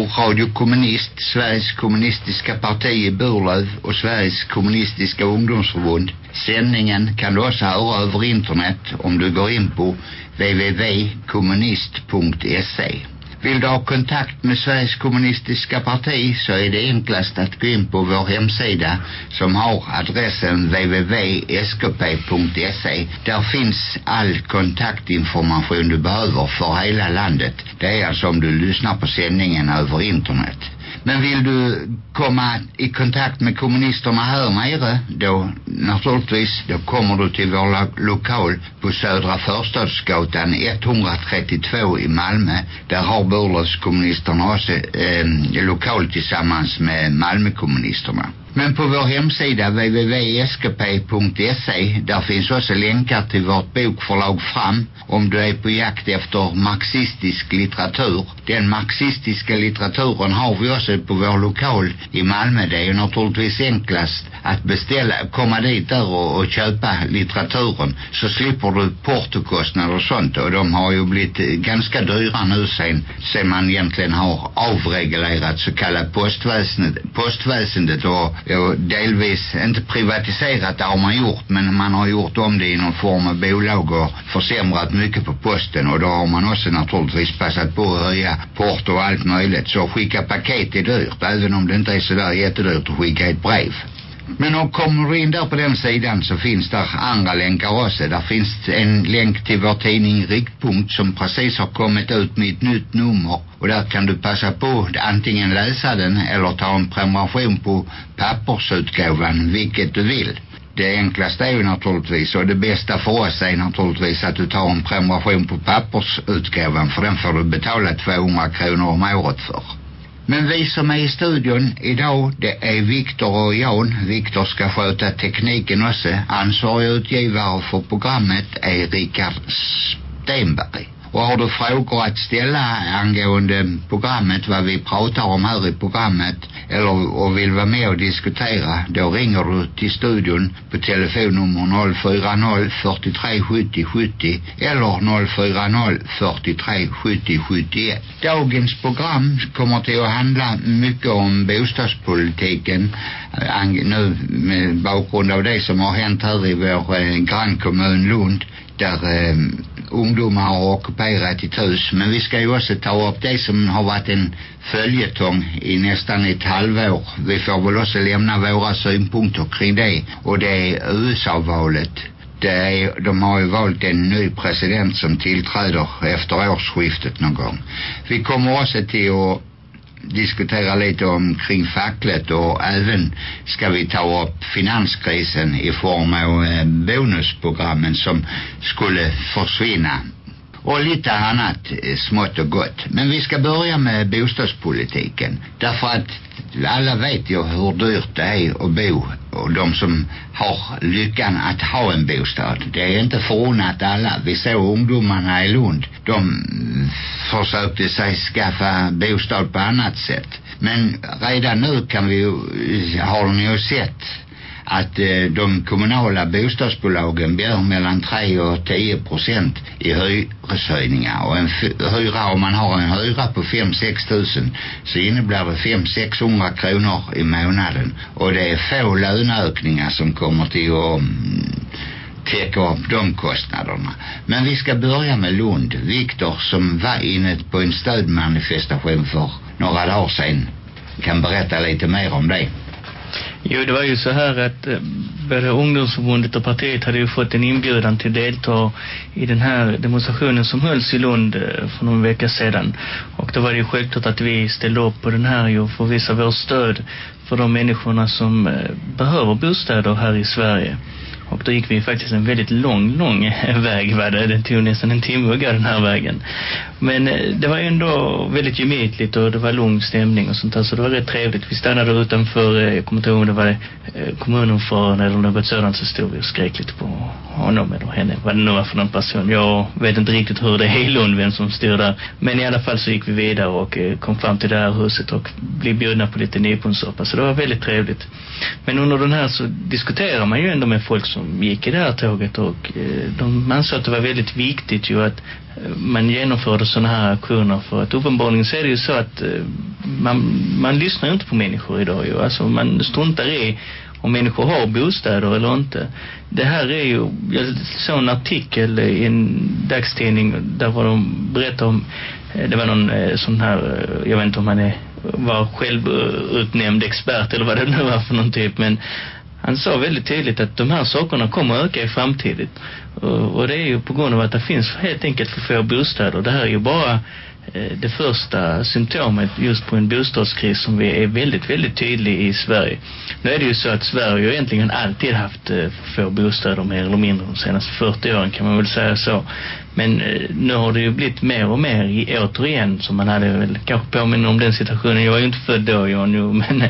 på Radio Kommunist, Sveriges kommunistiska parti i Burlöv och Sveriges kommunistiska ungdomsförbund. Sändningen kan du också höra över internet om du går in på www.kommunist.se. Vill du ha kontakt med Sveriges kommunistiska parti så är det enklast att gå in på vår hemsida som har adressen www.skp.se. Där finns all kontaktinformation du behöver för hela landet. Det är alltså om du lyssnar på sändningen över internet. Men vill du komma i kontakt med kommunisterna här nere då naturligtvis då kommer du till vår lo lokal på Södra Förstadsgatan 132 i Malmö. Där har Burlövskommunisterna också eh, lokal tillsammans med Malmökommunisterna. Men på vår hemsida www.skp.se där finns också länkar till vårt bokförlag Fram om du är på jakt efter marxistisk litteratur. Den marxistiska litteraturen har vi också på vår lokal i Malmö. Det är ju naturligtvis enklast att beställa, komma dit där och, och köpa litteraturen så slipper du portokostnader och sånt och de har ju blivit ganska dyra nu sen, sen man egentligen har avreglerat så kallat postväsendet, postväsendet och Ja, delvis inte privatiserat det har man gjort men man har gjort om det i någon form av bolag och försämrat mycket på posten. Och då har man också naturligtvis passat på att höja porto och allt möjligt. Så att skicka paket är dyrt även om det inte är sådär jättedyrt att skicka ett brev men om kommer du in där på den sidan så finns där andra länkar också. Där finns en länk till vår tidning Riktpunkt som precis har kommit ut med ett nytt nummer. Och där kan du passa på att antingen läsa den eller ta en prenumeration på pappersutgåvan, vilket du vill. Det enklaste är ju naturligtvis och det bästa för oss är naturligtvis att du tar en prenumeration på pappersutgåvan för den får du betala 200 kronor om året för. Men vi som är i studion idag, det är Viktor och Jan. Viktor ska sköta tekniken också. Ansvarig utgivare för programmet är Richard Stenberg. Och har du frågor att ställa angående programmet, vad vi pratar om här i programmet eller och vill vara med och diskutera, då ringer du till studion på telefonnummer 040 43 70 70 eller 040 43 70 71. Dagens program kommer till att handla mycket om bostadspolitiken eh, nu med bakgrund av det som har hänt här i vår eh, grannkommun Lund där eh, ungdomar har ockuperat ett hus. Men vi ska ju också ta upp det som har varit en följetong i nästan ett halvår. Vi får väl också lämna våra synpunkter kring det. Och det är USA-valet. Det är, de har ju valt en ny president som tillträder efter årsskiftet någon gång. Vi kommer också till att diskutera lite om kring facklet och även ska vi ta upp finanskrisen i form av eh, bonusprogrammen som skulle försvinna och lite annat smått och gott. Men vi ska börja med bostadspolitiken. Därför att alla vet ju hur dyrt det är att bo och de som har lyckan att ha en bostad. Det är inte förunnat alla. Vi såg ungdomarna i Lund. De försökte sig skaffa bostad på annat sätt. Men redan nu kan vi ju, har ni ju sett att eh, de kommunala bostadsbolagen ber mellan 3 och 10 procent i hyreshöjningar och en hyra om man har en hyra på 5-6 tusen så innebär det 5-600 kronor i månaden och det är få löneökningar som kommer till att mm, täcka upp de kostnaderna. Men vi ska börja med Lund. Viktor som var inne på en stödmanifestation för några dagar sedan kan berätta lite mer om det. Jo, det var ju så här att eh, både ungdomsförbundet och partiet hade ju fått en inbjudan till delta i den här demonstrationen som hölls i Lund eh, för någon vecka sedan. Och då var det ju självklart att vi ställde upp på den här ju för att visa vårt stöd för de människorna som eh, behöver bostäder här i Sverige. Och då gick vi faktiskt en väldigt lång, lång väg var det. Det tog nästan en timme att gå den här vägen. Men eh, det var ändå väldigt gemytligt och det var lugn stämning och sånt där. Så det var rätt trevligt. Vi stannade utanför, eh, jag kommer inte ihåg om det var eh, kommunordförande eller något sådant så stod vi och skrek lite på honom eller henne. Vad det nu var för någon person. Jag vet inte riktigt hur det är i Lund, vem som styr där. Men i alla fall så gick vi vidare och kom fram till det här huset och blev bjudna på lite nyponsoppa. Så det var väldigt trevligt. Men under den här så diskuterar man ju ändå med folk som gick i det här tåget och de ansåg att det var väldigt viktigt ju att man genomförde sådana här aktioner för att uppenbarligen så är det ju så att eh, man, man lyssnar ju inte på människor idag ju. Alltså man struntar i om människor har bostäder eller inte. Det här är ju, jag såg en artikel i en dagstidning där var de berättade om, eh, det var någon eh, sån här, jag vet inte om han är, var självutnämnd expert eller vad det nu var för någon typ, men han sa väldigt tydligt att de här sakerna kommer att öka i framtiden. Och, och det är ju på grund av att det finns helt enkelt för få bostäder. Det här är ju bara eh, det första symptomet just på en bostadskris som vi är väldigt, väldigt tydlig i Sverige. Nu är det ju så att Sverige har egentligen alltid haft eh, få bostäder mer eller mindre de senaste 40 åren kan man väl säga så. Men eh, nu har det ju blivit mer och mer i, återigen som man hade väl kanske påminna om den situationen. Jag var ju inte född då, jag nu, men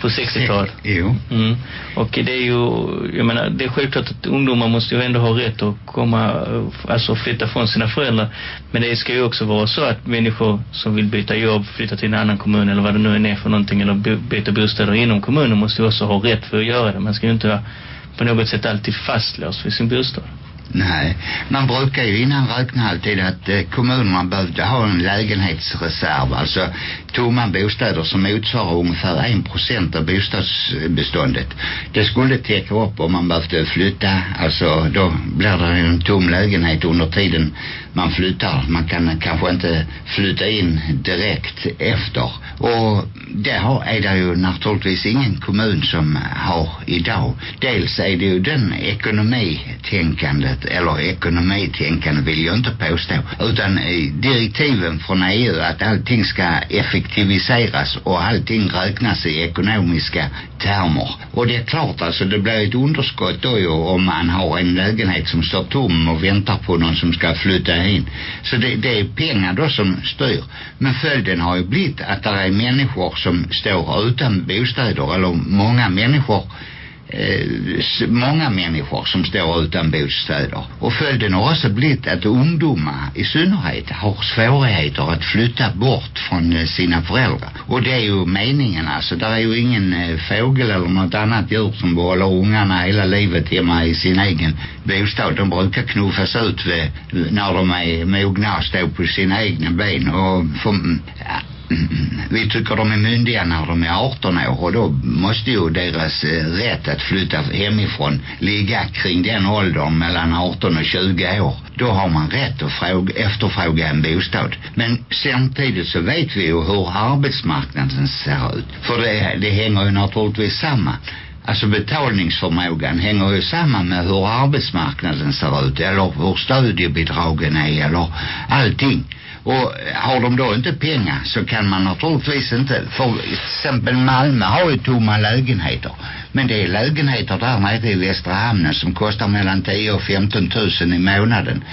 på 60-talet. Jo. Mm. Och det är ju, jag menar, det är självklart att ungdomar måste ju ändå ha rätt att komma, alltså flytta från sina föräldrar. Men det ska ju också vara så att människor som vill byta jobb, flytta till en annan kommun eller vad det nu är för någonting, eller byta bostäder inom kommunen måste ju också ha rätt för att göra det. Man ska ju inte vara på något sätt alltid fastlåst vid sin bostad. Nej, man brukar ju innan räkna alltid att eh, kommunerna behövde ha en lägenhetsreserv, alltså tomma bostäder som motsvarar ungefär en procent av bostadsbeståndet. Det skulle täcka upp om man behövde flytta, alltså då blir det en tom lägenhet under tiden man flyttar. Man kan kanske inte flytta in direkt efter. Och det har, är det ju naturligtvis ingen kommun som har idag. Dels är det ju den ekonomitänkandet, eller ekonomitänkande vill jag inte påstå, utan direktiven från EU att allting ska effektiviseras och allting räknas i ekonomiska termer. Och det är klart alltså, det blir ett underskott då ju om man har en lägenhet som står tom och väntar på någon som ska flytta flytta in. Så det, det är pengar då som styr. Men följden har ju blivit att det är människor som står utan bostäder eller många människor Eh, många människor som står utan bostäder. Och följden har också blivit att ungdomar i synnerhet har svårigheter att flytta bort från eh, sina föräldrar. Och det är ju meningen alltså. Det är ju ingen eh, fågel eller något annat djur som behåller ungarna hela livet hemma i sin egen bostad. De brukar knuffas ut vid, när de är mogna och stå på sina egna ben. Och för, ja, vi tycker de är myndiga när de är 18 år och då måste ju deras eh, rätt att flytta hemifrån ligga kring den åldern mellan 18 och 20 år. Då har man rätt att fråga, efterfråga en bostad. Men samtidigt så vet vi ju hur arbetsmarknaden ser ut. För det, det hänger ju naturligtvis samman. Alltså betalningsförmågan hänger ju samman med hur arbetsmarknaden ser ut eller hur studiebidragen är eller allting. Och har de då inte pengar så kan man naturligtvis inte, för till exempel Malmö har ju tomma lägenheter. Men det är lägenheter där nere i Västra hamnen som kostar mellan 10 och 15 tusen i månaden.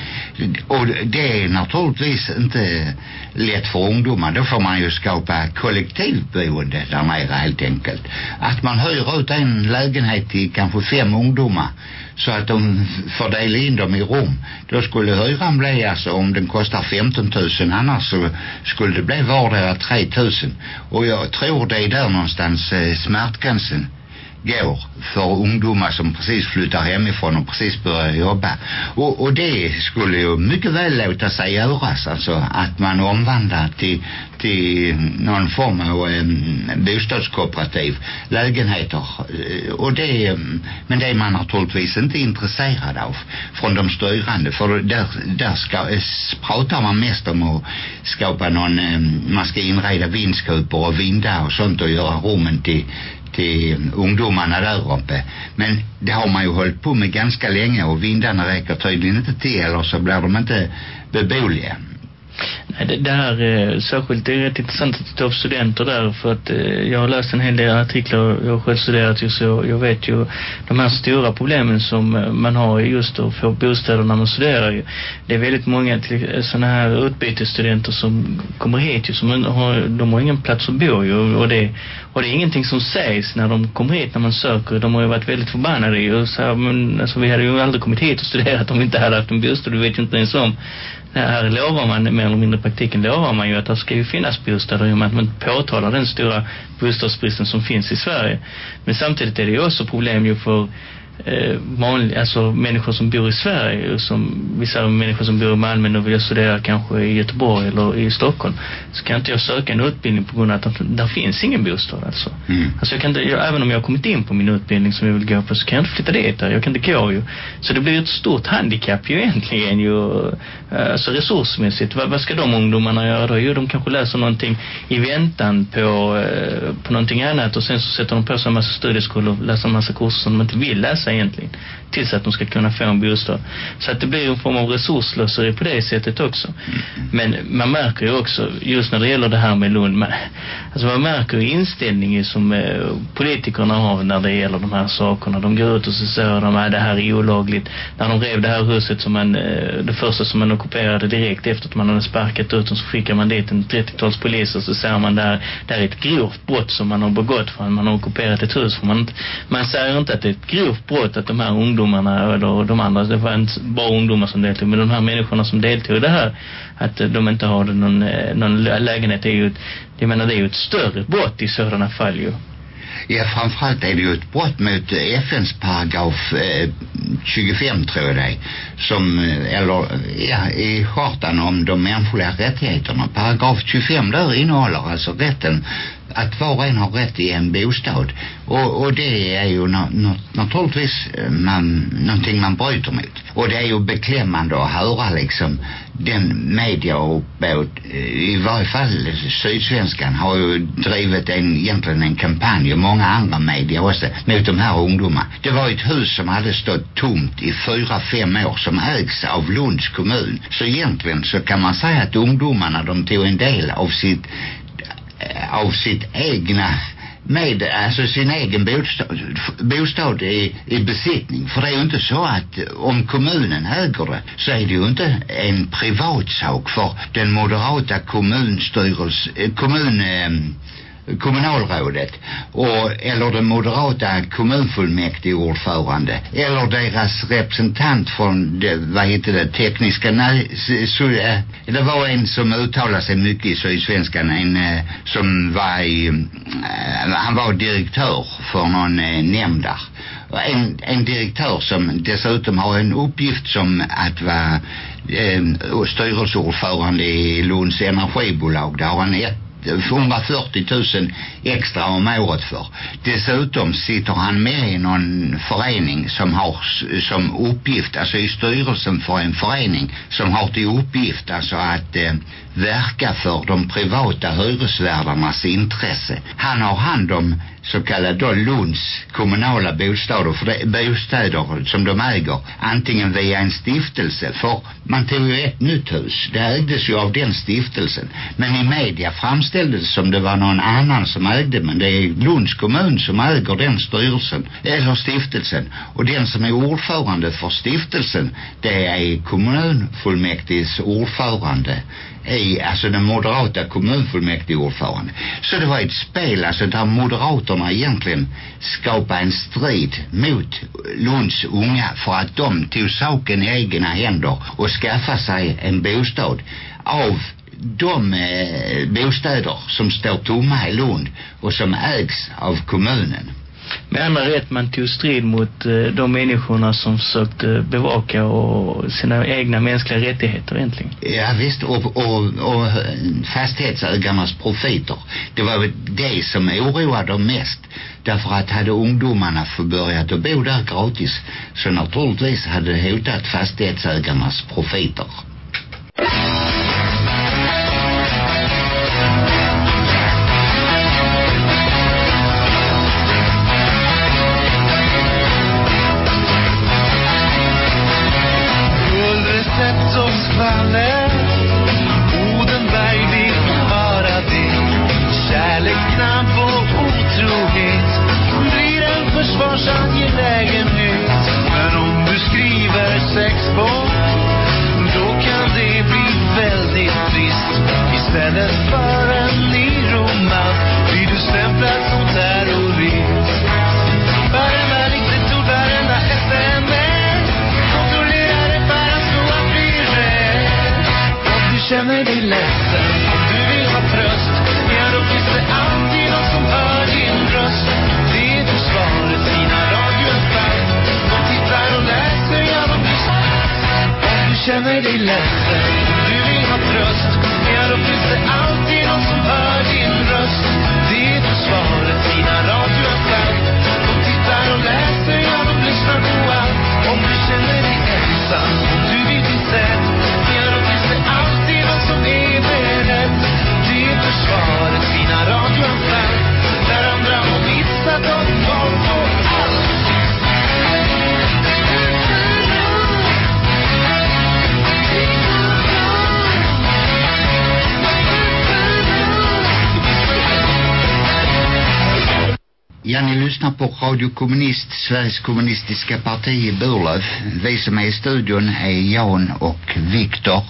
Och det är naturligtvis inte lätt för ungdomar. Då får man ju skapa kollektivboende där nere helt enkelt. Att man hyr ut en lägenhet till kanske fem ungdomar så att de fördelar in dem i rum. Då skulle hyran bli alltså om den kostar 15 000 annars så skulle det bli vardera 3 000. Och jag tror det är där någonstans eh, smärtgränsen går för ungdomar som precis flyttar hemifrån och precis börjar jobba. Och, och det skulle ju mycket väl låta sig göras, alltså att man omvandlar till, till någon form av um, bostadskooperativ lägenheter. Eh, och det, men det är man naturligtvis inte intresserad av från de styrande, för där, där ska, eh, pratar man mest om att skapa någon, um, man ska inreda vindskuper och vindar och sånt och göra rummen till till ungdomarna där uppe. Men det har man ju hållit på med ganska länge och vindarna räcker tydligen inte till eller så blir de inte beboeliga. Nej, det, det här är särskilt det är rätt intressant att ta upp studenter där för att eh, jag har läst en hel del artiklar och jag har själv studerat ju så jag vet ju de här stora problemen som eh, man har just att få bostäder när man studerar ju. Det är väldigt många till sådana här utbytesstudenter som kommer hit ju som har, de har ingen plats att bo ju och det, och det är ingenting som sägs när de kommer hit när man söker. De har ju varit väldigt förbannade ju. Så här, men alltså vi hade ju aldrig kommit hit och studerat om vi inte hade haft en bostad. Du vet ju inte ens om här lovar man, mer eller mindre praktiken lovar man ju att det ska ju finnas bostäder i och med att man påtalar den stora bostadsbristen som finns i Sverige. Men samtidigt är det ju också problem ju för eh, vanliga, alltså människor som bor i Sverige som vissa människor som bor i Malmö och vill studera kanske i Göteborg eller i Stockholm så kan inte jag söka en utbildning på grund av att där finns ingen bostad alltså. Mm. Alltså jag kan inte, jag, även om jag har kommit in på min utbildning som jag vill gå på så kan jag inte flytta dit där. Jag kan inte gå ju. Så det blir ett stort handikapp ju egentligen ju, alltså resursmässigt. Vad, vad ska de ungdomarna göra då? Jo, de kanske läser någonting i väntan på, eh, på någonting annat och sen så sätter de på sig en massa studieskolor och läser en massa kurser som de inte vill läsa egentligen tills att de ska kunna få en bostad. Så att det blir en form av resurslöseri på det sättet också. Men man märker ju också, just när det gäller det här med Lund, man, alltså man märker ju inställningen som eh, politikerna har när det gäller de här sakerna. De går ut och så säger de att det här är olagligt. När de rev det här huset som man, eh, det första som man ockuperade direkt efter att man hade sparkat ut dem så skickar man dit en 30-tals poliser så säger man där, det är ett grovt brott som man har begått för att man har ockuperat ett hus. För man, man säger inte att det är ett grovt brott att de här ungdomarna eller de andra, det var inte bara ungdomar som deltog, men de här människorna som deltog i det här, att de inte har någon, eh, någon lägenhet är ju, ett, jag menar det är ju ett större brott i sådana fall ju. Ja, framförallt är det ju ett brott mot FNs paragraf eh, 25 tror jag det är. Som, eh, eller ja, i chartan om de mänskliga rättigheterna. Paragraf 25 där innehåller alltså rätten att var och en har rätt i en bostad. Och, och det är ju na, na, naturligtvis eh, man, någonting man bryter mot. Och det är ju beklämmande att höra liksom den media och eh, i varje fall Sydsvenskan har ju drivit en, egentligen en kampanj och många andra media också mot de här ungdomarna. Det var ett hus som hade stått tomt i fyra, fem år som ägs av Lunds kommun. Så egentligen så kan man säga att ungdomarna de tog en del av sitt Eh, av sitt egna med alltså sin egen bostad, bostad i, i besittning. För det är ju inte så att om kommunen äger det så är det ju inte en privatsak för den moderata kommunstyrelse, eh, kommun, eh, kommunalrådet och, eller den moderata kommunfullmäktigeordförande, eller deras representant från det, vad heter det, tekniska nej, så, äh, det var en som uttalade sig mycket i Sydsvenskan en äh, som var i, äh, han var direktör för någon äh, nämnd där. En, en direktör som dessutom har en uppgift som att vara äh, styrelseordförande i Lunds energibolag där har han ett 140 000 extra om året för. Dessutom sitter han med i någon förening som har som uppgift, alltså i styrelsen för en förening som har till uppgift alltså att eh, verka för de privata hyresvärdarnas intresse. Han har hand om så kallade då Lunds kommunala bostäder, för det, bostäder som de äger antingen via en stiftelse för man tog ju ett nytt hus. Det ägdes ju av den stiftelsen. Men i media framställdes som det var någon annan som ägde men det är Lunds kommun som äger den styrelsen eller stiftelsen. Och den som är ordförande för stiftelsen det är kommunfullmäktiges ordförande i alltså den moderata kommunfullmäktigeordförande. Så det var ett spel alltså där moderaterna egentligen skapade en strid mot Lunds unga för att de tog saken i egna händer och skaffa sig en bostad av de eh, bostäder som står tomma i Lund och som ägs av kommunen med andra rätt man tog strid mot eh, de människorna som försökte bevaka och sina egna mänskliga rättigheter egentligen. Ja visst och, och, och eh, fastighetsägarnas profiter det var det som oroade dem mest därför att hade ungdomarna förbörjat att bo där gratis så naturligtvis hade det hotat fastighetsägarnas profiter. Känner dig ledsen, du vill ha tröst, ja då finns det alltid någon som hör din röst. Det är försvaret, dina radioappar. De tittar och läser, ja de lyssnar på allt. Om du känner dig ensam, du vill bli sedd, ja då finns det alltid någon som är beredd. Det är försvaret, dina radioappar. där andra har missat och Ja, ni lyssnar på Radio Kommunist, Sveriges kommunistiska parti i Burlöv. Vi som är i studion är Jan och Viktor.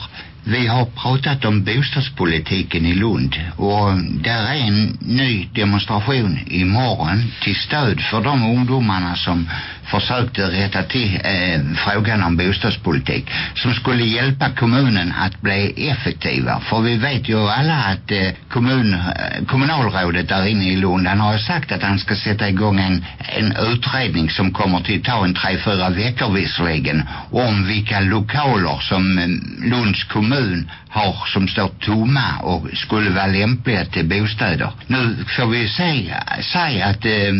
Vi har pratat om bostadspolitiken i Lund och där är en ny demonstration imorgon till stöd för de ungdomarna som försökte rätta till eh, frågan om bostadspolitik som skulle hjälpa kommunen att bli effektiva. För vi vet ju alla att eh, kommun, eh, kommunalrådet där inne i Lund han har ju sagt att han ska sätta igång en, en utredning som kommer till ta en tre, fyra veckor visserligen om vilka lokaler som eh, Lunds kommun har som står tomma och skulle vara lämpliga till bostäder. Nu får vi säga, säga att eh,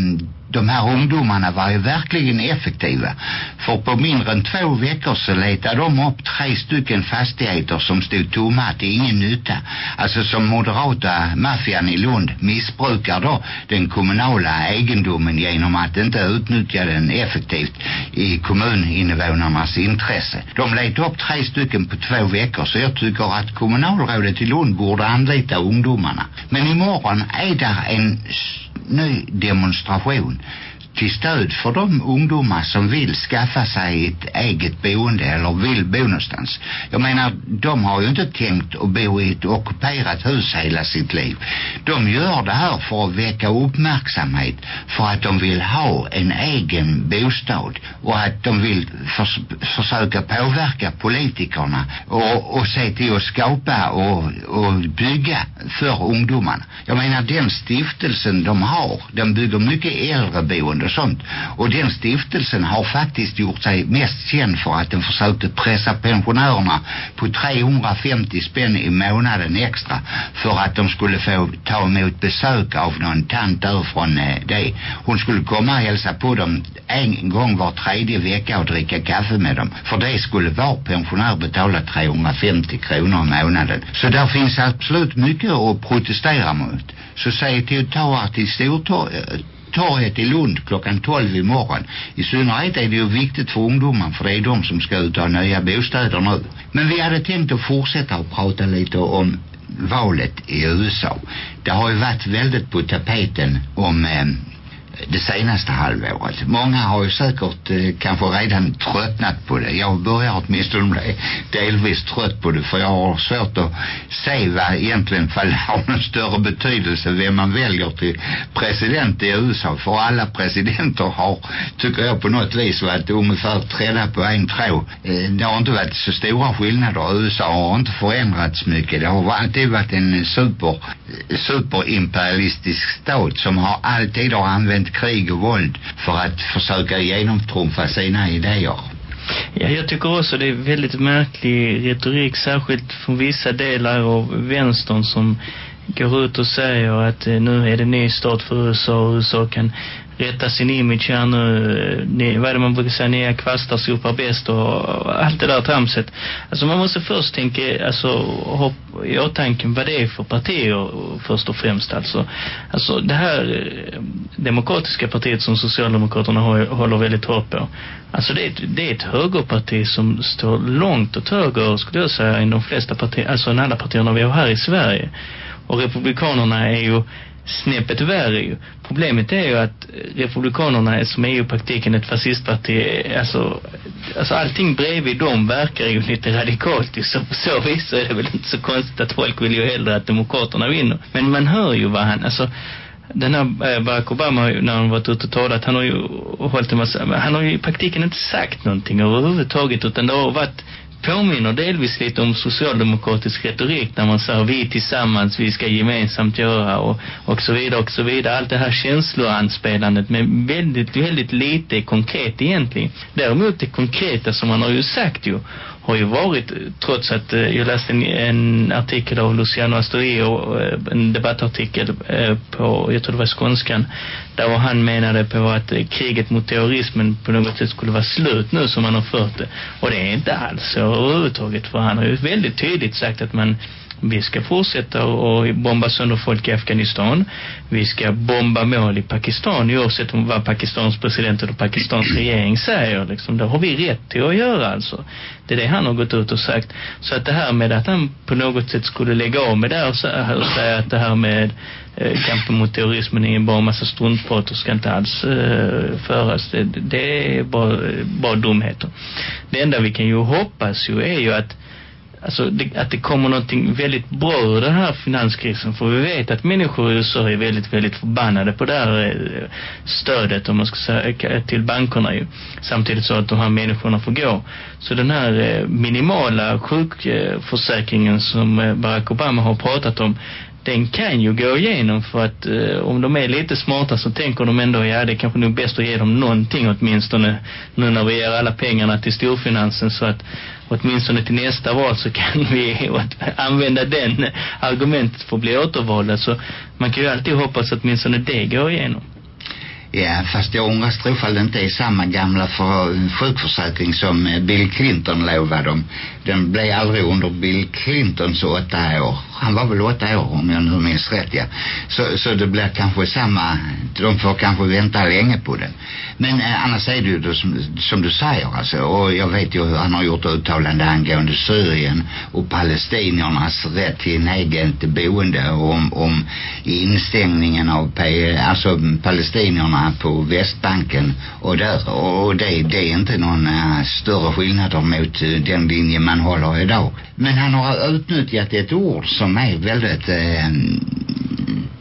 de här ungdomarna var ju verkligen effektiva. För på mindre än två veckor så letade de upp tre stycken fastigheter som stod tomma till ingen nytta. Alltså som moderata maffian i Lund missbrukar då den kommunala egendomen genom att inte utnyttja den effektivt i kommuninvånarnas intresse. De letade upp tre stycken på två veckor så jag tycker att kommunalrådet i Lund borde anlita ungdomarna. Men imorgon är där en ny demonstration till stöd för de ungdomar som vill skaffa sig ett eget boende eller vill bo någonstans. Jag menar, de har ju inte tänkt att bo i ett ockuperat hus hela sitt liv. De gör det här för att väcka uppmärksamhet för att de vill ha en egen bostad och att de vill förs försöka påverka politikerna och, och se till att skapa och, och bygga för ungdomarna. Jag menar, den stiftelsen de har, den bygger mycket äldreboende och sånt. Och den stiftelsen har faktiskt gjort sig mest känd för att den försökte pressa pensionärerna på 350 spänn i månaden extra för att de skulle få ta emot besök av någon tant där från eh, det. Hon skulle komma och hälsa på dem en gång var tredje vecka och dricka kaffe med dem. För det skulle var pensionär betala 350 kronor i månaden. Så där finns absolut mycket att protestera mot. Så säg till att ta till stortorget torget i Lund klockan 12 imorgon. I synnerhet är det ju viktigt för ungdomar för det är de som ska ut och ha nya bostäder nu. Men vi hade tänkt att fortsätta att prata lite om valet i USA. Det har ju varit väldigt på tapeten om eh, det senaste halvåret. Många har ju säkert eh, kanske redan tröttnat på det. Jag börjar åtminstone bli delvis trött på det för jag har svårt att se vad egentligen fall det har någon större betydelse vem man väljer till president i USA. För alla presidenter har, tycker jag på något vis, varit ungefär trädda på en tråd. Eh, det har inte varit så stora skillnader. USA har inte förändrats mycket. Det har alltid varit en super, eh, superimperialistisk stat som har alltid har använt krig och våld för att försöka genomtrumfa sina idéer. Ja, jag tycker också det är väldigt märklig retorik, särskilt från vissa delar av vänstern som går ut och säger att eh, nu är det ny start för USA och USA kan rätta sin image här nu. Ni, vad är det man brukar säga? Nya kvastar sopar bäst och, och allt det där tramset. Alltså man måste först tänka, alltså hopp, i åtanke vad det är för partier först och främst. Alltså, alltså det här eh, demokratiska partiet som Socialdemokraterna håller väldigt hårt på. Alltså det är, ett, det är ett högerparti som står långt åt höger skulle jag säga än de flesta partier, alltså än alla partierna vi har här i Sverige. Och republikanerna är ju snäppet värre ju. Problemet är ju att republikanerna är som är ju praktiken ett fascistparti alltså, alltså allting bredvid dem verkar ju lite radikalt ju. Så på så vis så är det väl inte så konstigt att folk vill ju hellre att demokraterna vinner. Men man hör ju vad han, alltså den här eh, Barack Obama när han varit ute och talat han har ju hållit en massa, han har ju i praktiken inte sagt någonting överhuvudtaget utan det har varit påminner delvis lite om socialdemokratisk retorik när man säger vi tillsammans, vi ska gemensamt göra och, och så vidare och så vidare. Allt det här känsloanspelandet med väldigt, väldigt lite konkret egentligen. Däremot det konkreta som man har ju sagt ju har ju varit, trots att eh, jag läste en, en artikel av Luciano Astorio, eh, en debattartikel eh, på, jag tror det var Skånskan, där han menade på att eh, kriget mot terrorismen på något sätt skulle vara slut nu som man har fört det. Och det är inte alls så överhuvudtaget, för han har ju väldigt tydligt sagt att man vi ska fortsätta och bomba sönder folk i Afghanistan. Vi ska bomba mål i Pakistan oavsett om vad Pakistans president eller Pakistans regering säger. Liksom, det har vi rätt till att göra alltså. Det är det han har gått ut och sagt. Så att det här med att han på något sätt skulle lägga av med det och säga att det här med eh, kampen mot terrorismen är bara en massa struntprat och ska inte alls uh, föras. Det, det är bara, eh, bara dumheter. Det enda vi kan ju hoppas ju är ju att alltså det, att det kommer någonting väldigt bra ur den här finanskrisen för vi vet att människor i USA är väldigt, väldigt förbannade på det här eh, stödet om man ska säga eh, till bankerna ju. Samtidigt så att de här människorna får gå. Så den här eh, minimala sjukförsäkringen som eh, Barack Obama har pratat om den kan ju gå igenom för att eh, om de är lite smarta så tänker de ändå ja det är kanske nog bäst att ge dem någonting åtminstone nu när vi ger alla pengarna till storfinansen så att åtminstone till nästa val så kan vi använda den argumentet för att bli återvalda så man kan ju alltid hoppas att åtminstone det går igenom. Ja, fast jag undrar strofall det inte är samma gamla för, eh, sjukförsäkring som eh, Bill Clinton lovade dem. Den blev aldrig under Bill Clintons åtta år. Han var väl åtta år om jag nu minns rätt, ja. Så, så det blir kanske samma, de får kanske vänta länge på den. Men eh, annars är det ju då som, som du säger alltså, och jag vet ju hur han har gjort uttalande angående Syrien och palestiniernas rätt till en eget boende och om, om instängningen av alltså palestinierna på Västbanken och där och det, det är inte någon äh, större skillnader mot äh, den linje man håller idag. Men han har utnyttjat ett ord som är väldigt äh,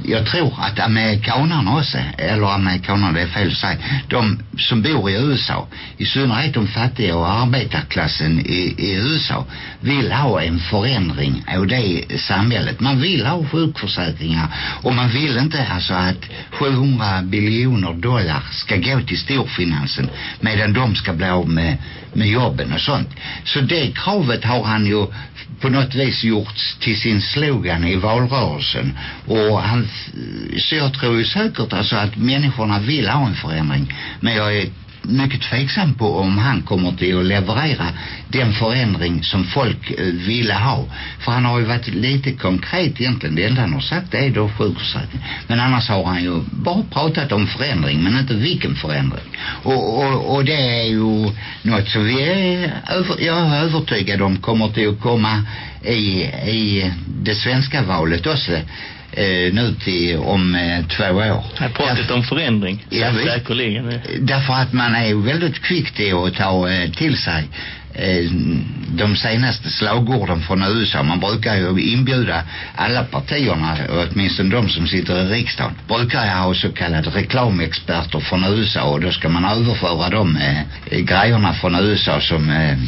jag tror att amerikanerna också, eller amerikanerna det är fel att säga, de som bor i USA, i synnerhet de fattiga och arbetarklassen i, i USA, vill ha en förändring av det samhället. Man vill ha sjukförsäkringar och man vill inte alltså att 700 biljoner dollar ska gå till storfinansen medan de ska bli av med, med jobben och sånt. Så det kravet har han ju på något vis gjorts till sin slogan i valrörelsen. Och han, så jag tror ju säkert alltså att människorna vill ha en förändring. Men jag är mycket tveksam på om han kommer till att leverera den förändring som folk eh, ville ha. För han har ju varit lite konkret egentligen. Det enda han har sagt är då sjukförsäkring. Men annars har han ju bara pratat om förändring men inte vilken förändring. Och, och, och det är ju något som vi är över, jag är övertygad om kommer till att komma i, i det svenska valet också eh, nu till om eh, två år. Här pratat om förändring. Ja, säkerligen. Därför att man är väldigt kvick till att ta eh, till sig eh, de senaste slagorden från USA. Man brukar ju inbjuda alla partierna, åtminstone de som sitter i riksdagen, brukar ju ha så kallade reklamexperter från USA och då ska man överföra de eh, grejerna från USA som eh,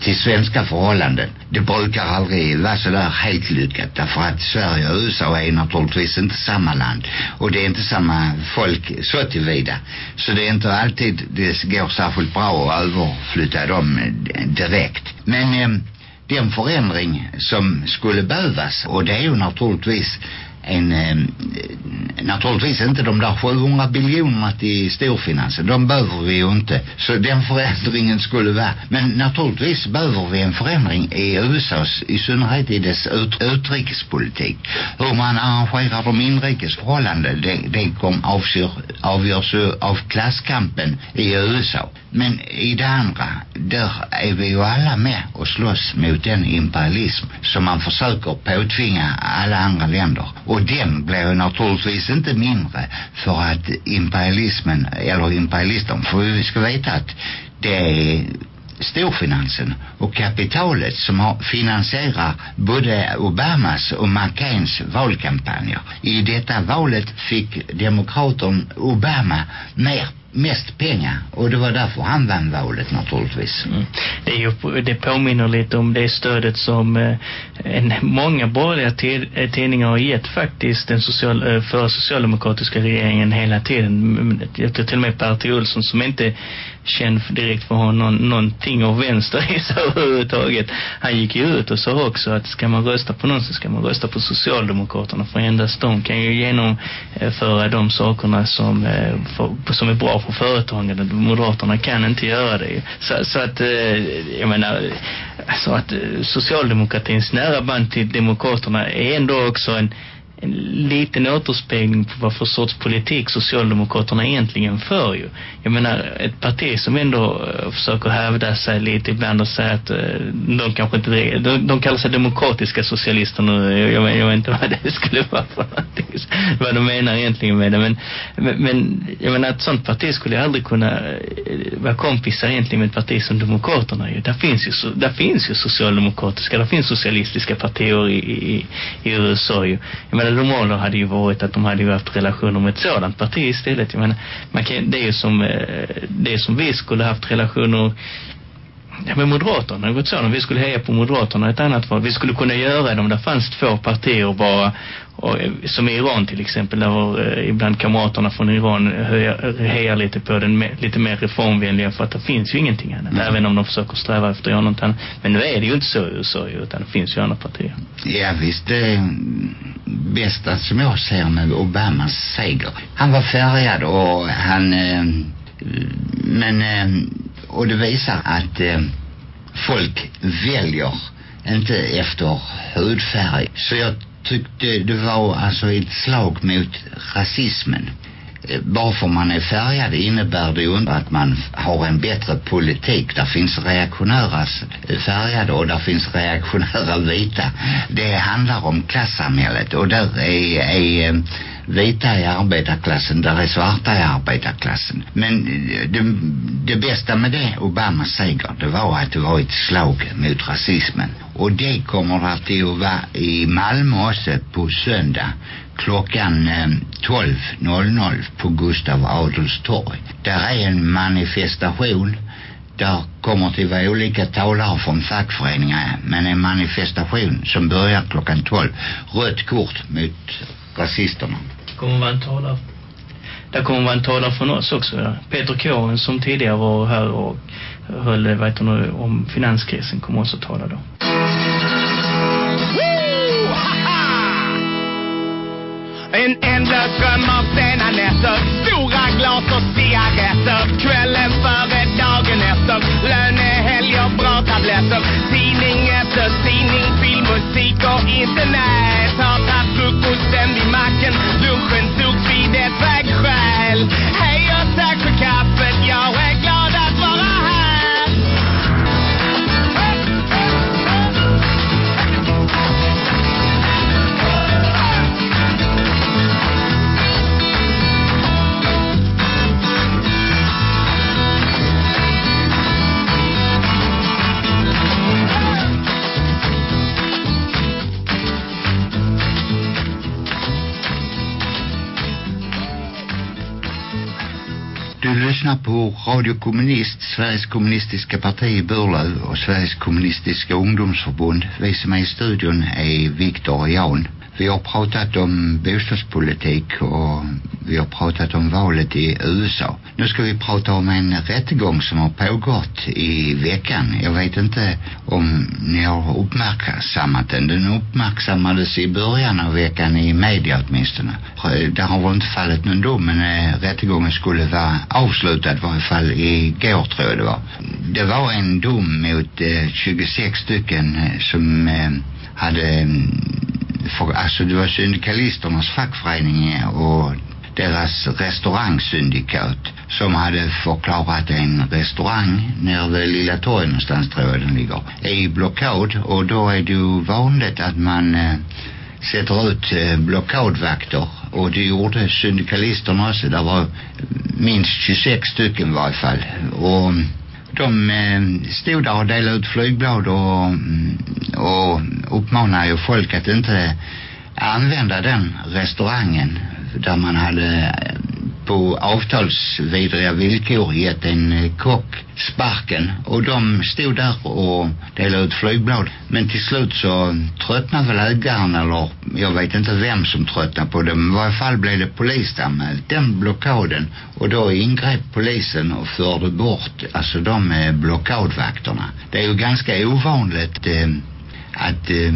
till svenska förhållanden. Det brukar aldrig vara så där helt lyckat därför att Sverige och USA är naturligtvis inte samma land och det är inte samma folk så tillvida. Så det är inte alltid det går särskilt bra att överflytta dem direkt. Men eh, den förändring som skulle behövas och det är ju naturligtvis en eh, naturligtvis inte de där 700 biljonerna till storfinansen. De behöver vi ju inte. Så den förändringen skulle vara men naturligtvis behöver vi en förändring i USAs i synnerhet i dess ut, utrikespolitik. Hur man arrangerar de inrikes förhållanden det, det kom avsör, avgörs av klasskampen i USA men i det andra där är vi ju alla med och slåss mot den imperialism som man försöker påtvinga alla andra länder och den blir naturligtvis inte mindre för att imperialismen eller imperialisterna, för vi ska veta att det är storfinansen och kapitalet som har finansierar både Obamas och McCains valkampanjer. I detta valet fick demokraten Obama mer mest pengar och det var därför han vann valet naturligtvis. Mm. Det, är ju, det påminner lite om det stödet som eh, en, många borgerliga tidningar har gett faktiskt den social, eh, för socialdemokratiska regeringen hela tiden. Jag tror till och med Bertil Olsson som inte känd för direkt för honom någonting av vänster i sig överhuvudtaget. Han gick ju ut och sa också att ska man rösta på någon så ska man rösta på Socialdemokraterna för endast de kan ju genomföra de sakerna som, eh, för, som är bra för företagen. Moderaterna kan inte göra det. Så, så att, eh, jag menar, så att eh, socialdemokratins nära band till demokraterna är ändå också en en liten återspegling på vad för sorts politik Socialdemokraterna egentligen för ju. Jag menar, ett parti som ändå eh, försöker hävda sig lite ibland och säga att eh, de kanske inte, de, de kallar sig demokratiska socialister nu. Jag, jag, jag vet inte vad det skulle vara för någonting, vad de menar egentligen med det. Men, men, men jag menar, ett sånt parti skulle aldrig kunna eh, vara kompisar egentligen med ett parti som Demokraterna ju. Där finns ju, där finns ju socialdemokratiska, där finns socialistiska partier i, i, i USA ju. Jag menar, normala hade ju varit att de hade ju haft relationer med ett sådant parti istället. Jag menar, man kan, det är ju som, det är som vi skulle haft relationer ja, med Moderaterna. Det gått så om vi skulle heja på Moderaterna ett annat val. Vi skulle kunna göra det om det fanns två partier bara och, som i Iran till exempel där eh, ibland kamraterna från Iran höja, hejar lite på den me, lite mer reformvänliga för att det finns ju ingenting annat mm. även om de försöker sträva efter något annat. Men nu är det ju inte så i USA utan det finns ju andra partier. Ja visst det bästa som jag ser med Obamas seger. Han var färgad och han eh, men eh, och det visar att eh, folk väljer inte efter hudfärg. Så jag tyckte det var alltså ett slag mot rasismen. Eh, varför bara för man är färgad innebär det ju inte att man har en bättre politik. Där finns reaktionära eh, färgade och där finns reaktionära vita. Det handlar om klassamhället och där är, är eh, vita i arbetarklassen, där är svarta i arbetarklassen. Men det, det bästa med det Obamas seger, det var att det var ett slag mot rasismen. Och det kommer till att vara i Malmö också på söndag klockan eh, 12.00 på Gustav Adolfs torg. Där är en manifestation där kommer till vara olika talare från fackföreningar men en manifestation som börjar klockan 12. Rött kort mot rasisterna kommer vara en talare där kommer vara en talare från oss också. Ja. Peter Kåren som tidigare var här och höll vet du, om finanskrisen kommer också tala då. En ändlös ström av sena nätter Stora glas och cigaretter Radio Kommunist, Sveriges kommunistiska parti i Burlöv och Sveriges kommunistiska ungdomsförbund. Vi som är i studion är Viktor och Jan. Vi har pratat om bostadspolitik och vi har pratat om valet i USA. Nu ska vi prata om en rättegång som har pågått i veckan. Jag vet inte om ni har uppmärksammat den. Den uppmärksammades i början av veckan i media åtminstone. Det har väl inte fallit någon dom men eh, rättegången skulle vara avslutad i varje fall igår tror jag det var. Det var en dom mot eh, 26 stycken eh, som hade mm, för, alltså det var syndikalisternas fackförening och deras restaurangsyndikat som hade förklarat en restaurang nere vid Lilla torg någonstans tror jag den ligger i blockad och då är det ju vanligt att man eh, sätter ut eh, blockadvakter och det gjorde syndikalisterna också det var minst 26 stycken i varje fall. Och de eh, stod där och delade ut flygblad och, mm, och uppmanade ju folk att inte använda den restaurangen där man hade eh, på avtalsvidriga villkor gett en eh, kock sparken och de stod där och delade ut flygblad men till slut så tröttnade väl ägaren eller jag vet inte vem som tröttnade på dem. i varje fall blev det polisanmält, den blockaden. Och då ingrep polisen och förde bort, alltså de eh, blockadvakterna. Det är ju ganska ovanligt eh, att eh,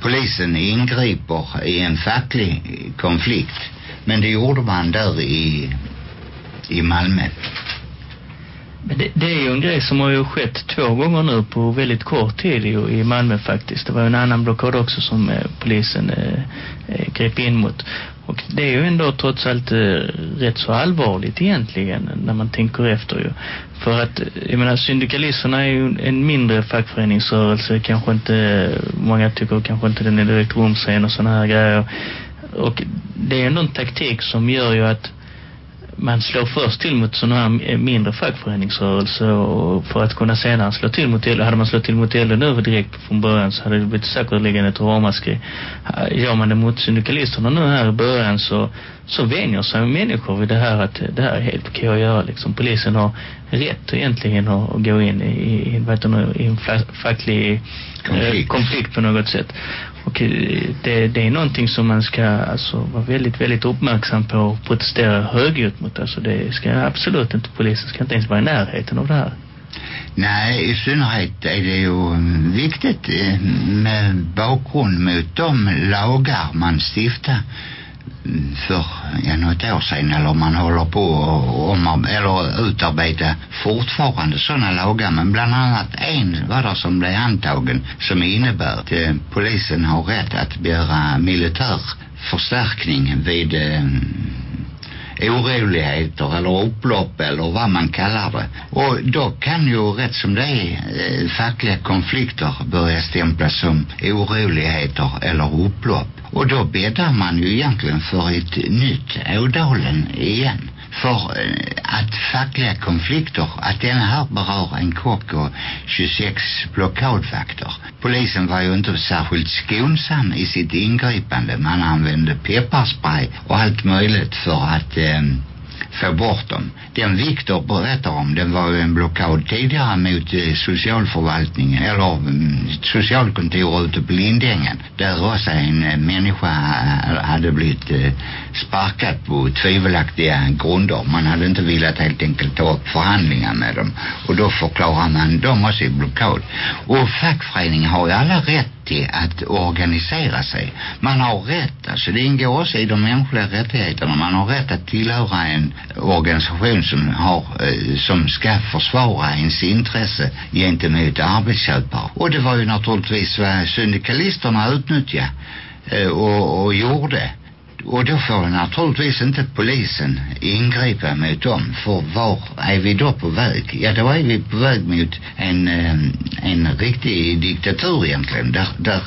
polisen ingriper i en facklig konflikt. Men det gjorde man där i, i Malmö. Men det, det är ju en grej som har ju skett två gånger nu på väldigt kort tid i, i Malmö faktiskt. Det var ju en annan blockad också som eh, polisen eh, eh grep in mot. Och det är ju ändå trots allt eh, rätt så allvarligt egentligen när man tänker efter ju. För att, eh, jag menar, syndikalisterna är ju en mindre fackföreningsrörelse. Kanske inte, eh, många tycker kanske inte den är direkt rumsen och sådana här grejer. Och det är ändå en taktik som gör ju att man slår först till mot sådana här mindre fackföreningsrörelser och för att kunna sedan slå till mot LO. Hade man slått till mot LO nu direkt från början så hade det blivit säkerligen ett ramaskri. Gör man det mot syndikalisterna nu här i början så, så vänjer sig människor vid det här att det här är helt okej att göra. Liksom. Polisen har rätt egentligen att, att gå in i, i, vet du, i en facklig Konflikt. eh, konflikt på något sätt. Och det, det är någonting som man ska alltså vara väldigt, väldigt uppmärksam på och protestera högljutt mot. Alltså det ska absolut inte, polisen ska inte ens vara i närheten av det här. Nej, i synnerhet är det ju mm, viktigt eh, med bakgrund mot de lagar man stiftar för ja, något år sedan eller man håller på och om, eller utarbeta fortfarande sådana lagar men bland annat en var det som blev antagen som innebär att eh, øh, polisen har rätt att begära militär förstärkning vid eh, øh, oroligheter eller upplopp eller vad man kallar det. Och då kan ju rätt som det är eh, fackliga konflikter börja stämplas som oroligheter eller upplopp. Och då bäddar man ju egentligen för ett nytt Ådalen igen. För att fackliga konflikter, att den här berör en kock och 26 blockadvakter. Polisen var ju inte särskilt skonsam i sitt ingripande. Man använde pepparspray och allt möjligt för att eh, få bort dem. Den Viktor berättar om, den var ju en blockad tidigare mot eh, socialförvaltningen eller mm, socialkontor ute på Lindängen. Där också en eh, människa eh, hade blivit eh, sparkad på tvivelaktiga grunder. Man hade inte velat helt enkelt ta upp förhandlingar med dem. Och då förklarar man dem också i blockad. Och fackföreningen har ju alla rätt till att organisera sig. Man har rätt, alltså det ingår också i de mänskliga rättigheterna. Man har rätt att tillhöra en organisation som har, eh, som ska försvara ens intresse gentemot arbetsköpare. Och det var ju naturligtvis vad syndikalisterna utnyttjade eh, och, och gjorde. Och då får naturligtvis inte polisen ingripa mot dem. För var är vi då på väg? Ja, då är vi på väg mot en, eh, en riktig diktatur egentligen. Där, där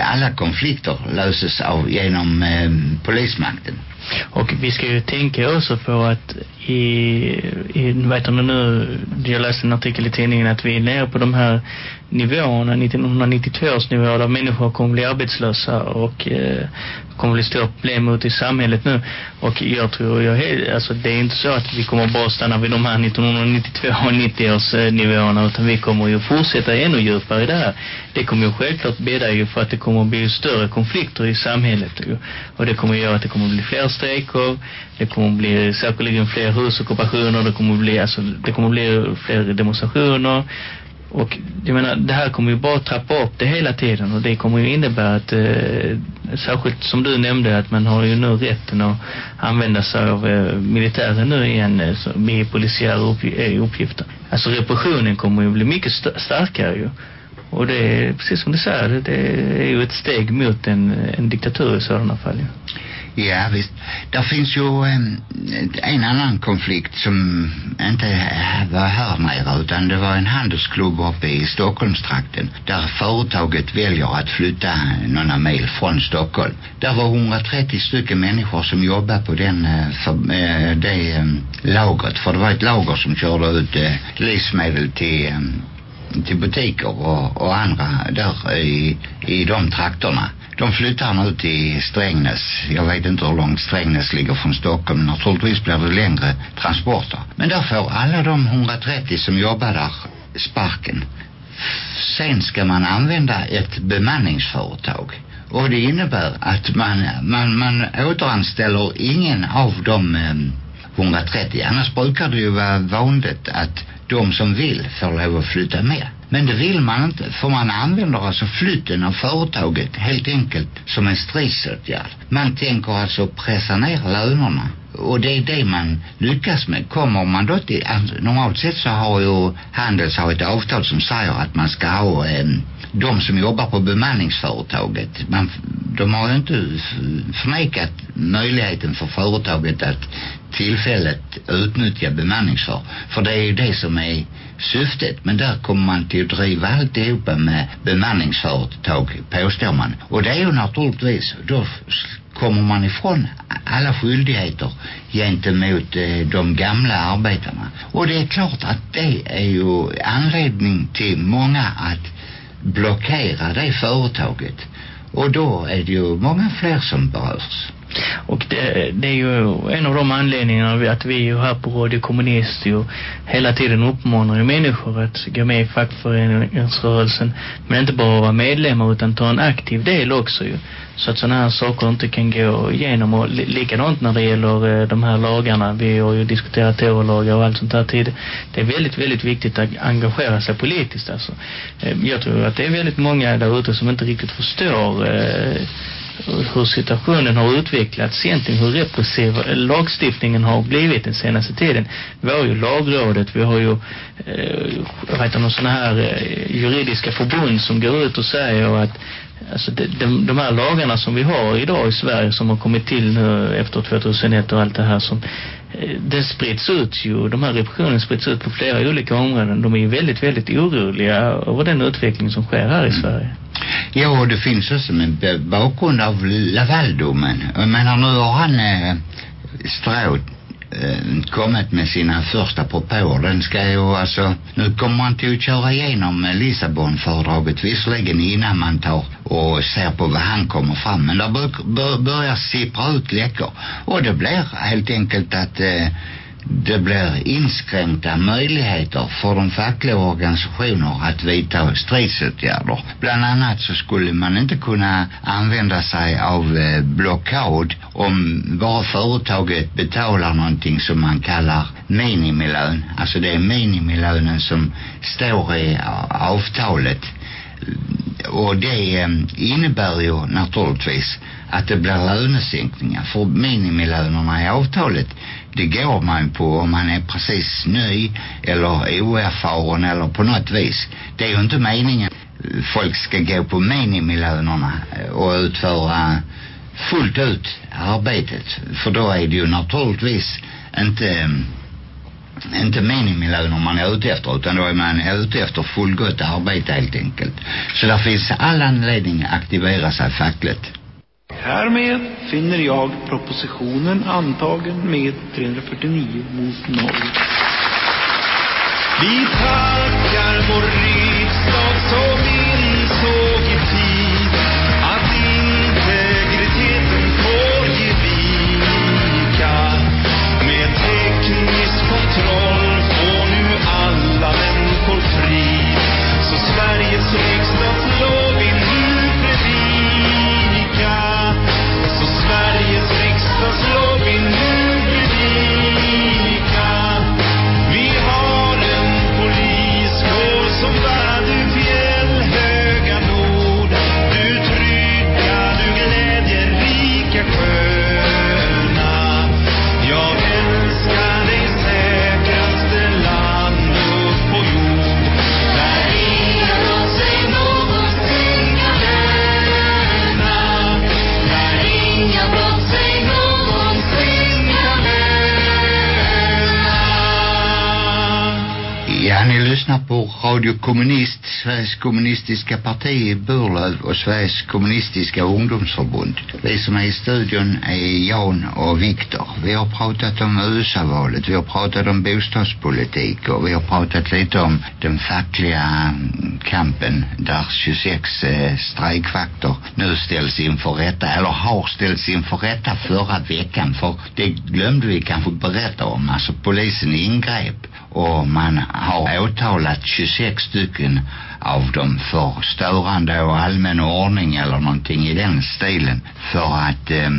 alla konflikter löses av genom eh, polismakten. Och vi ska ju tänka också på att i, i vet du nu, jag läste en artikel i tidningen att vi är nere på de här nivåerna, 1992 års där människor kommer bli arbetslösa och eh, kommer bli stora problem ute i samhället nu. Och jag tror, jag, alltså det är inte så att vi kommer bara stanna vid de här 1992 och 90 års eh, nivåerna utan vi kommer ju fortsätta ännu djupare i det här. Det kommer ju självklart bädda ju för att det kommer bli större konflikter i samhället ju. Och det kommer göra att det kommer bli fler strejker, det kommer bli säkerligen fler husockupationer, det kommer bli, alltså, det kommer bli fler demonstrationer och jag menar, det här kommer ju bara trappa upp det hela tiden och det kommer ju innebära att eh, särskilt som du nämnde att man har ju nu rätten att använda sig av eh, militären nu igen eh, så, med polisiära upp, eh, uppgifter. Alltså repressionen kommer ju bli mycket st starkare ju. Och det är precis som du säger, det, det är ju ett steg mot en, en diktatur i sådana fall. Ja. Ja visst. Där finns ju en, en annan konflikt som inte var här nere utan det var en handelsklubb uppe i Stockholmstrakten där företaget väljer att flytta några mil från Stockholm. Där var 130 stycken människor som jobbade på den, eh, för, eh, det ehm, lagret. För det var ett lager som körde ut eh, livsmedel till ehm, till butiker och, och andra där i, i de trakterna. De flyttar nu till Strängnäs. Jag vet inte hur långt Strängnäs ligger från Stockholm. Naturligtvis blir det längre transporter. Men där får alla de 130 som jobbar där sparken. sen ska man använda ett bemanningsföretag. Och det innebär att man, man, man återanställer ingen av de eh, 130. Annars brukar det ju vara vanligt att de som vill får lov att flytta med. Men det vill man inte för man använder alltså flytten av företaget helt enkelt som en stridsåtgärd. Man tänker alltså pressa ner lönerna och det är det man lyckas med. Kommer man då till, alltså, normalt sett så har ju Handels har ett avtal som säger att man ska ha eh, de som jobbar på bemanningsföretaget. Man, de har ju inte förnekat möjligheten för företaget att tillfället utnyttja bemanningsför. För det är ju det som är syftet. Men där kommer man till att driva alltihopa med bemanningsföretag, påstår man. Och det är ju naturligtvis, då kommer man ifrån alla skyldigheter gentemot eh, de gamla arbetarna. Och det är klart att det är ju anledning till många att blockera det företaget. Och då är det ju många fler som berörs. Och det, det är ju en av de anledningarna att vi ju här på Radio Kommunist ju hela tiden uppmanar ju människor att gå med i fackföreningsrörelsen. Men inte bara vara medlemmar utan ta en aktiv del också ju. Så att sådana här saker inte kan gå igenom. Och li likadant när det gäller eh, de här lagarna. Vi har ju diskuterat terrorlagar och allt sånt här tid. Det är väldigt, väldigt viktigt att engagera sig politiskt alltså. Eh, jag tror att det är väldigt många där ute som inte riktigt förstår eh, hur situationen har utvecklats egentligen, hur repressiv lagstiftningen har blivit den senaste tiden. Vi har ju lagrådet, vi har ju eh, vet inte, sådana här eh, juridiska förbund som går ut och säger att alltså de, de, de här lagarna som vi har idag i Sverige som har kommit till nu efter 2001 och allt det här som det sprids ut ju, de här repressionerna sprids ut på flera olika områden. De är ju väldigt, väldigt oroliga över den utveckling som sker här i Mm. Sverige. Ja, och det finns också en bakgrund av Lavaldomen. Jag menar, nu har han eh, Strauth eh, kommit med sina första propåer. Den ska ju alltså, nu kommer man till att köra igenom eh, Lissabonfördraget visserligen innan man tar och ser på vad han kommer fram. Men där bör, bör, börjar sippra ut läckor. Och det blir helt enkelt att eh, det blir inskränkta möjligheter för de fackliga organisationer att vidta stridsåtgärder. Bland annat så skulle man inte kunna använda sig av eh, blockad om bara företaget betalar någonting som man kallar minimilön. Alltså det är minimilönen som står i avtalet. Och det ehm, innebär ju naturligtvis att det blir lönesänkningar. För minimilönerna i avtalet, det går man på om man är precis ny eller oerfaren eller på något vis. Det är ju inte meningen folk ska gå på minimilönerna eh, och utföra fullt ut arbetet. För då är det ju naturligtvis inte ehm, inte minimilöner man är ute efter utan då är man ute efter fullgott arbete helt enkelt. Så där finns all anledning att aktivera sig fackligt. Härmed finner jag propositionen antagen med 349 mot 0. Vi tackar vår riksdag lyssnar på Radio Kommunist, Sveriges kommunistiska parti i Burlöv och Sveriges kommunistiska ungdomsförbund. Vi som är i studion är Jan och Viktor. Vi har pratat om USA-valet, vi har pratat om bostadspolitik och vi har pratat lite om den fackliga mm, kampen där 26 eh, strejkvakter nu ställs inför rätta, eller har ställts inför rätta förra veckan. För det glömde vi kanske berätta om. Alltså polisen ingrep och man har åtalat 26 stycken av dem för störande och allmän ordning eller någonting i den stilen för att eh,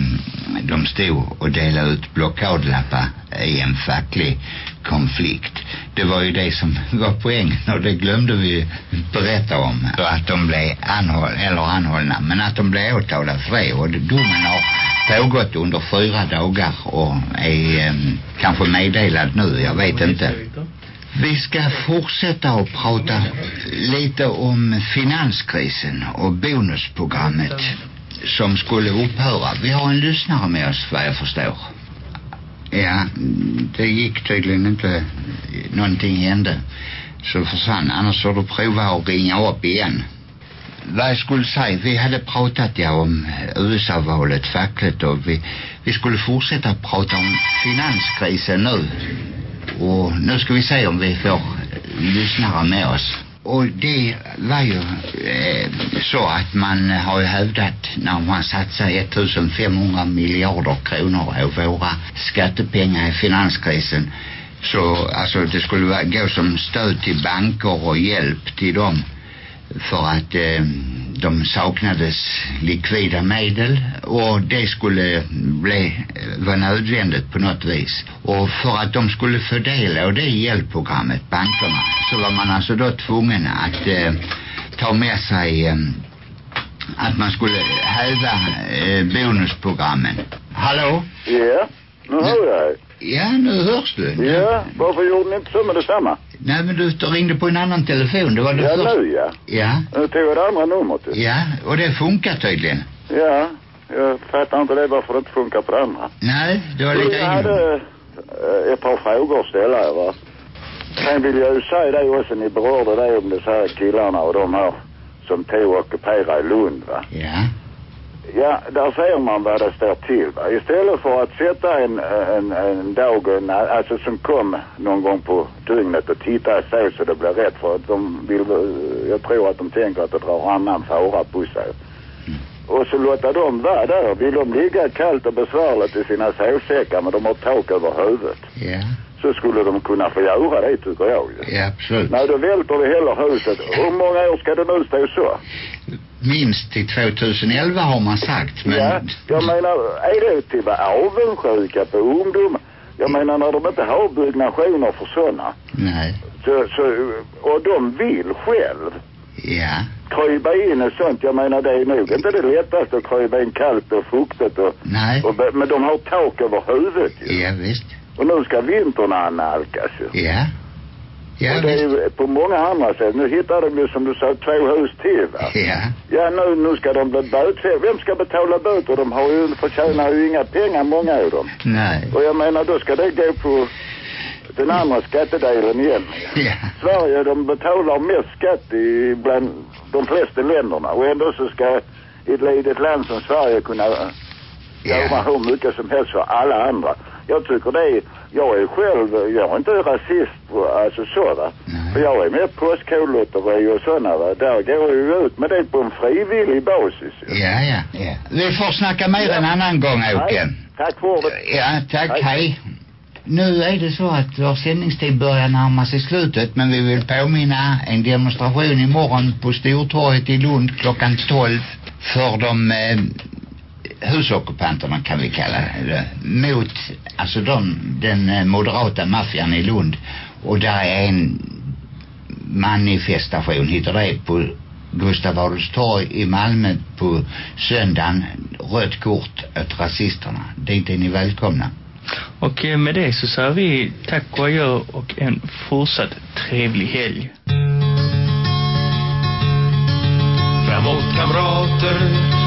de stod och delade ut blockadlappar i en facklig konflikt. Det var ju det som var poängen och det glömde vi berätta om. Att de blev anhåll, eller anhållna men att de blev åtalade för det och domen har pågått under fyra dagar och är eh, kanske meddelad nu, jag vet inte. Vi ska fortsätta att prata lite om finanskrisen och bonusprogrammet som skulle upphöra. Vi har en lyssnare med oss vad jag förstår. Ja, det gick tydligen inte. Någonting hände. Så försvann. Annars får du prova att ringa upp igen. Vad jag skulle säga, vi hade pratat ja om USA-valet fackligt och vi, vi skulle fortsätta prata om finanskrisen nu. Och nu ska vi se om vi får lyssnare med oss. Och det var ju eh, øh, så att man har ju hävdat när man satsar 1500 miljarder kronor av våra skattepengar i finanskrisen så alltså det skulle gå som stöd till banker och hjälp till dem för att eh, de saknades likvida medel och det skulle bli eh, vara nödvändigt på något vis. Och för att de skulle få del av det hjälpprogrammet bankerna så var man alltså då tvungen att eh, ta med sig eh, att man skulle häva eh, bonusprogrammen. Hallå? Ja, nu hör jag dig ja nu hörs du Ja, varför gjorde ni inte så med detsamma? nej men du ringde på en annan telefon det var det Ja, första nu ja. ja Nu tog jag det andra numret. ja och det funkar tydligen Ja, jag fattar inte det varför det inte funkar på det andra. nej det var lite Jag hade eh, ett par frågor att ställa va. Sen vill jag ju säga det också, ni berörde det om de här killarna och de här som tog och ockuperade Lund, va. ja Ja, där ser man vad det står till. Va? Istället för att sätta en, en, en dag, en, alltså som kom någon gång på dygnet och titta så så det blir rätt för att de vill, jag tror att de tänker att det drar annan fara på sig. Och så låta dem vara där. Vill de ligga kallt och besvärligt i sina sovsäckar men de har tak över huvudet. ja Så skulle de kunna få göra det tycker jag ju. ja absolut Nej, då välter vi hela huset. Hur många år ska det nu stå så? minst till 2011 har man sagt men Ja, jag menar, är det till att vara avundsjuka på ungdomar? Jag menar när de inte har byggnationer för sådana. nej Så, så, och de vill själv ja krypa in och sånt. Jag menar det är nog inte det lättaste att krypa in kallt och fuktigt och, nej och men de har tak över huvudet ju. ja visst Och nu ska vintern annalkas ju. ja ja och det är ju på många andra sätt. Nu hittar de ju som du sa två hus till va. ja Ja nu, nu ska de bli bötfällda. Vem ska betala böter? De har ju, förtjänar ju inga pengar många av dem. nej Och jag menar då ska det gå på den andra skattedelen igen. ja Sverige de betalar mest skatt i bland de flesta länderna och ändå så ska ett litet land som Sverige kunna göra ja hur mycket som helst för alla andra. Jag tycker det är, jag är själv, jag är inte rasist alltså så va. Nej. För jag är med på Postkodlotteri och sådana va. Där går ju ut med det på en frivillig basis ja ja ja vi får snacka mer en annan gång Åke tack för ordet. ja tack Hej. hej nu är det så att vår sändningstid börjar närma sig slutet men vi vill påminna en demonstration imorgon på Stortorget i Lund klockan 12 för de eh, husockupanterna kan vi kalla det mot alltså de, den eh, moderata maffian i Lund. Och där är en manifestation heter det på Gustav Adolfs torg i Malmö på söndagen. Rött kort åt rasisterna. Dit är ni välkomna. Och eh, med det så säger vi tack och adjö och en fortsatt trevlig helg. Framåt kamrater,